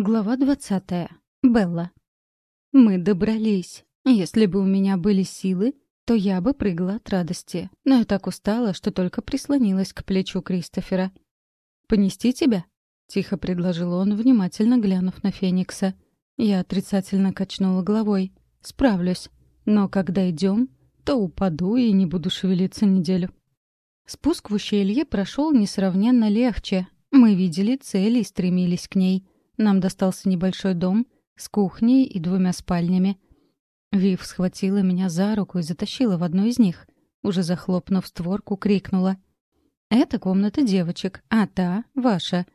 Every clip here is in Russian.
Глава двадцатая. Белла. Мы добрались. Если бы у меня были силы, то я бы прыгала от радости. Но я так устала, что только прислонилась к плечу Кристофера. «Понести тебя?» — тихо предложил он, внимательно глянув на Феникса. Я отрицательно качнула головой. «Справлюсь. Но когда идем, то упаду и не буду шевелиться неделю». Спуск в ущелье прошел несравненно легче. Мы видели цель и стремились к ней — нам достался небольшой дом с кухней и двумя спальнями. Вив схватила меня за руку и затащила в одну из них. Уже захлопнув створку, крикнула. «Это комната девочек, а та — ваша».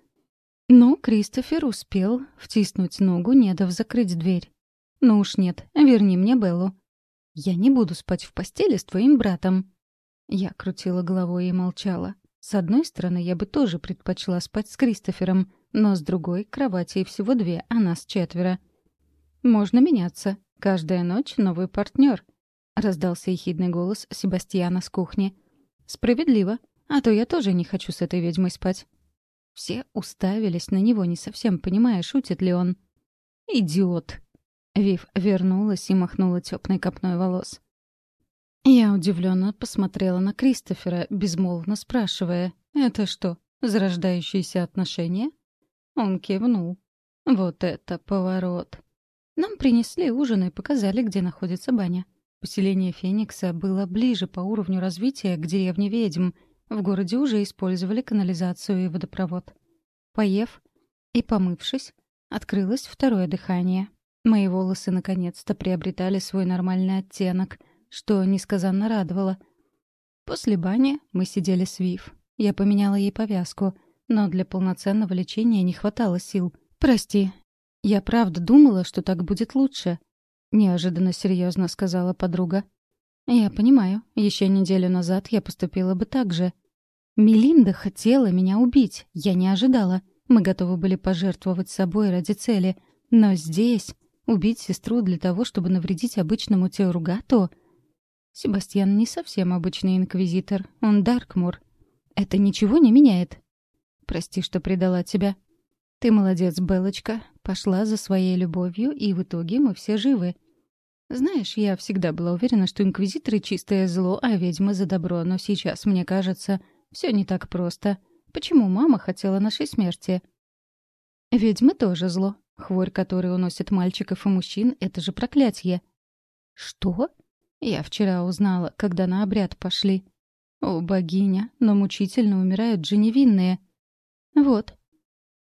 Но Кристофер успел втиснуть ногу, не дав закрыть дверь. «Ну уж нет, верни мне Беллу». «Я не буду спать в постели с твоим братом». Я крутила головой и молчала. С одной стороны, я бы тоже предпочла спать с Кристофером — но с другой кровати всего две, а нас четверо. «Можно меняться. Каждая ночь новый партнер», — раздался ехидный голос Себастьяна с кухни. «Справедливо. А то я тоже не хочу с этой ведьмой спать». Все уставились на него, не совсем понимая, шутит ли он. «Идиот!» Вив вернулась и махнула теплой копной волос. Я удивленно посмотрела на Кристофера, безмолвно спрашивая, «Это что, зарождающиеся отношения?» Он кивнул. Вот это поворот. Нам принесли ужин и показали, где находится баня. Поселение Феникса было ближе по уровню развития к деревне ведьм. В городе уже использовали канализацию и водопровод. Поев и помывшись, открылось второе дыхание. Мои волосы наконец-то приобретали свой нормальный оттенок, что несказанно радовало. После бани мы сидели с Вив. Я поменяла ей повязку — но для полноценного лечения не хватало сил. «Прости. Я правда думала, что так будет лучше», — неожиданно серьезно сказала подруга. «Я понимаю. Еще неделю назад я поступила бы так же. Мелинда хотела меня убить. Я не ожидала. Мы готовы были пожертвовать собой ради цели. Но здесь убить сестру для того, чтобы навредить обычному Теоругату...» Себастьян не совсем обычный инквизитор. Он Даркмур. Это ничего не меняет. Прости, что предала тебя. Ты молодец, Белочка. Пошла за своей любовью, и в итоге мы все живы. Знаешь, я всегда была уверена, что инквизиторы — чистое зло, а ведьмы — за добро, но сейчас, мне кажется, все не так просто. Почему мама хотела нашей смерти? Ведьмы тоже зло. Хворь, которая уносит мальчиков и мужчин, — это же проклятие. Что? Я вчера узнала, когда на обряд пошли. О, богиня, но мучительно умирают же невинные. «Вот».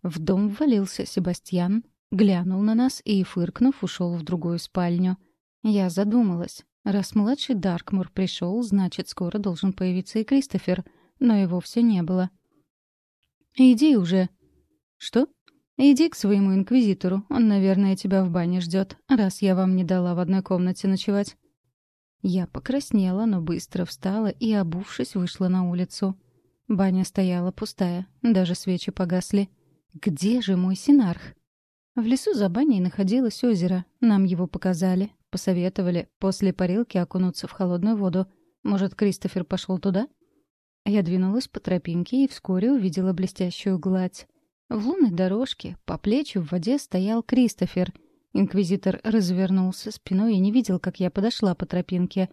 В дом ввалился Себастьян, глянул на нас и, фыркнув, ушел в другую спальню. Я задумалась. Раз младший Даркмур пришел, значит, скоро должен появиться и Кристофер, но его все не было. «Иди уже». «Что?» «Иди к своему инквизитору. Он, наверное, тебя в бане ждет, раз я вам не дала в одной комнате ночевать». Я покраснела, но быстро встала и, обувшись, вышла на улицу. Баня стояла пустая, даже свечи погасли. Где же мой синарх? В лесу за баней находилось озеро. Нам его показали, посоветовали после парилки окунуться в холодную воду. Может, Кристофер пошел туда? Я двинулась по тропинке и вскоре увидела блестящую гладь. В лунной дорожке по плечу в воде стоял Кристофер. Инквизитор развернулся спиной и не видел, как я подошла по тропинке.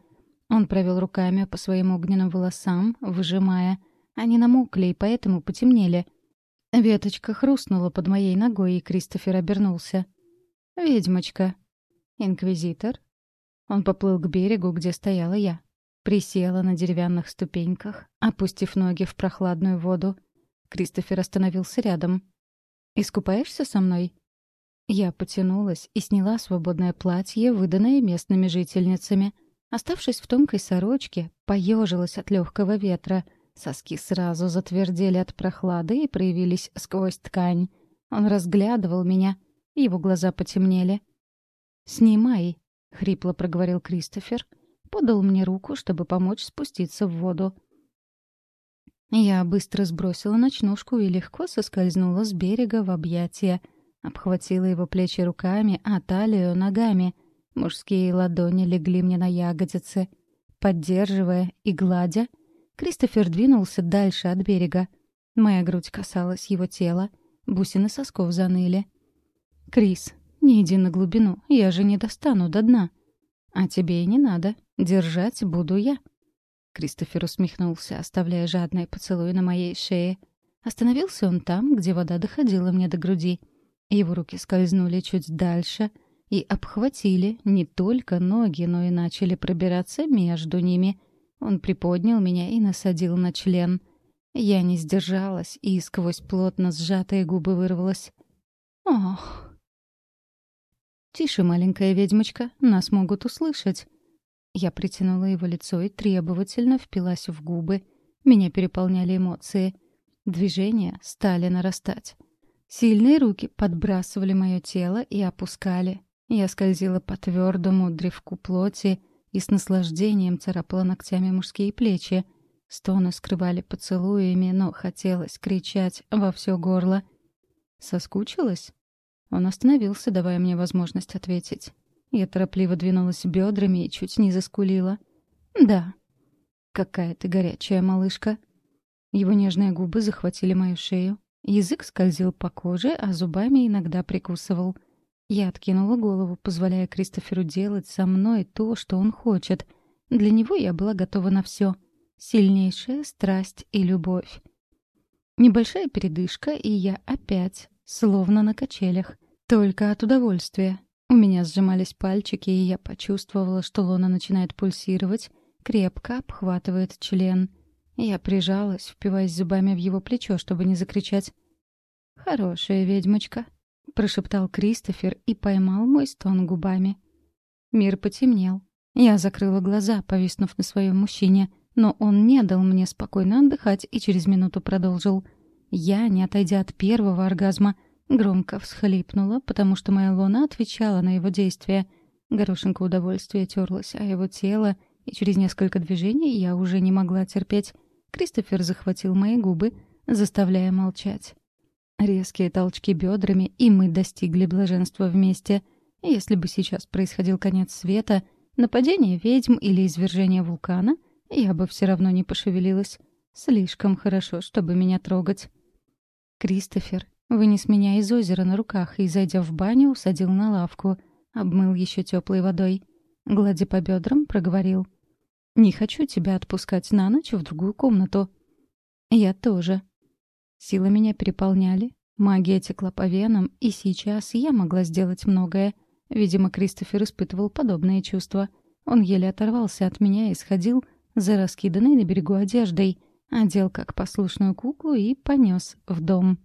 Он провел руками по своим огненным волосам, выжимая — они намокли и поэтому потемнели. Веточка хрустнула под моей ногой, и Кристофер обернулся. «Ведьмочка». «Инквизитор». Он поплыл к берегу, где стояла я. Присела на деревянных ступеньках, опустив ноги в прохладную воду. Кристофер остановился рядом. «Искупаешься со мной?» Я потянулась и сняла свободное платье, выданное местными жительницами. Оставшись в тонкой сорочке, поежилась от легкого ветра — Соски сразу затвердели от прохлады и проявились сквозь ткань. Он разглядывал меня, его глаза потемнели. «Снимай», — хрипло проговорил Кристофер. Подал мне руку, чтобы помочь спуститься в воду. Я быстро сбросила ночнушку и легко соскользнула с берега в объятия. Обхватила его плечи руками, а талию — ногами. Мужские ладони легли мне на ягодицы. Поддерживая и гладя, Кристофер двинулся дальше от берега. Моя грудь касалась его тела, бусины сосков заныли. «Крис, не иди на глубину, я же не достану до дна». «А тебе и не надо. Держать буду я». Кристофер усмехнулся, оставляя жадные поцелуи на моей шее. Остановился он там, где вода доходила мне до груди. Его руки скользнули чуть дальше и обхватили не только ноги, но и начали пробираться между ними. Он приподнял меня и насадил на член. Я не сдержалась и сквозь плотно сжатые губы вырвалась. «Ох!» «Тише, маленькая ведьмочка, нас могут услышать». Я притянула его лицо и требовательно впилась в губы. Меня переполняли эмоции. Движения стали нарастать. Сильные руки подбрасывали мое тело и опускали. Я скользила по твердому древку плоти и с наслаждением царапала ногтями мужские плечи. Стоны скрывали поцелуями, но хотелось кричать во все горло. Соскучилась? Он остановился, давая мне возможность ответить. Я торопливо двинулась бедрами и чуть не заскулила. «Да». «Какая ты горячая малышка». Его нежные губы захватили мою шею. Язык скользил по коже, а зубами иногда прикусывал. Я откинула голову, позволяя Кристоферу делать со мной то, что он хочет. Для него я была готова на все. Сильнейшая страсть и любовь. Небольшая передышка, и я опять, словно на качелях. Только от удовольствия. У меня сжимались пальчики, и я почувствовала, что лона начинает пульсировать, крепко обхватывает член. Я прижалась, впиваясь зубами в его плечо, чтобы не закричать. «Хорошая ведьмочка», — прошептал Кристофер и поймал мой стон губами. Мир потемнел. Я закрыла глаза, повиснув на своем мужчине, но он не дал мне спокойно отдыхать и через минуту продолжил. Я, не отойдя от первого оргазма, — Громко всхлипнула, потому что моя луна отвечала на его действия. Горошинка удовольствия терлась о его тело, и через несколько движений я уже не могла терпеть. Кристофер захватил мои губы, заставляя молчать. Резкие толчки бедрами, и мы достигли блаженства вместе. Если бы сейчас происходил конец света, нападение ведьм или извержение вулкана, я бы все равно не пошевелилась. Слишком хорошо, чтобы меня трогать. Кристофер Вынес меня из озера на руках и, зайдя в баню, усадил на лавку, обмыл еще теплой водой. Гладя по бедрам, проговорил. «Не хочу тебя отпускать на ночь в другую комнату». «Я тоже». Силы меня переполняли, магия текла по венам, и сейчас я могла сделать многое. Видимо, Кристофер испытывал подобные чувства. Он еле оторвался от меня и сходил за раскиданной на берегу одеждой, одел как послушную куклу и понес в дом.